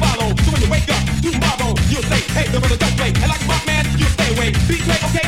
follow. So when you wake up tomorrow, you'll say, hey, the brother don't play. And like my man, you'll stay away. Be great, okay?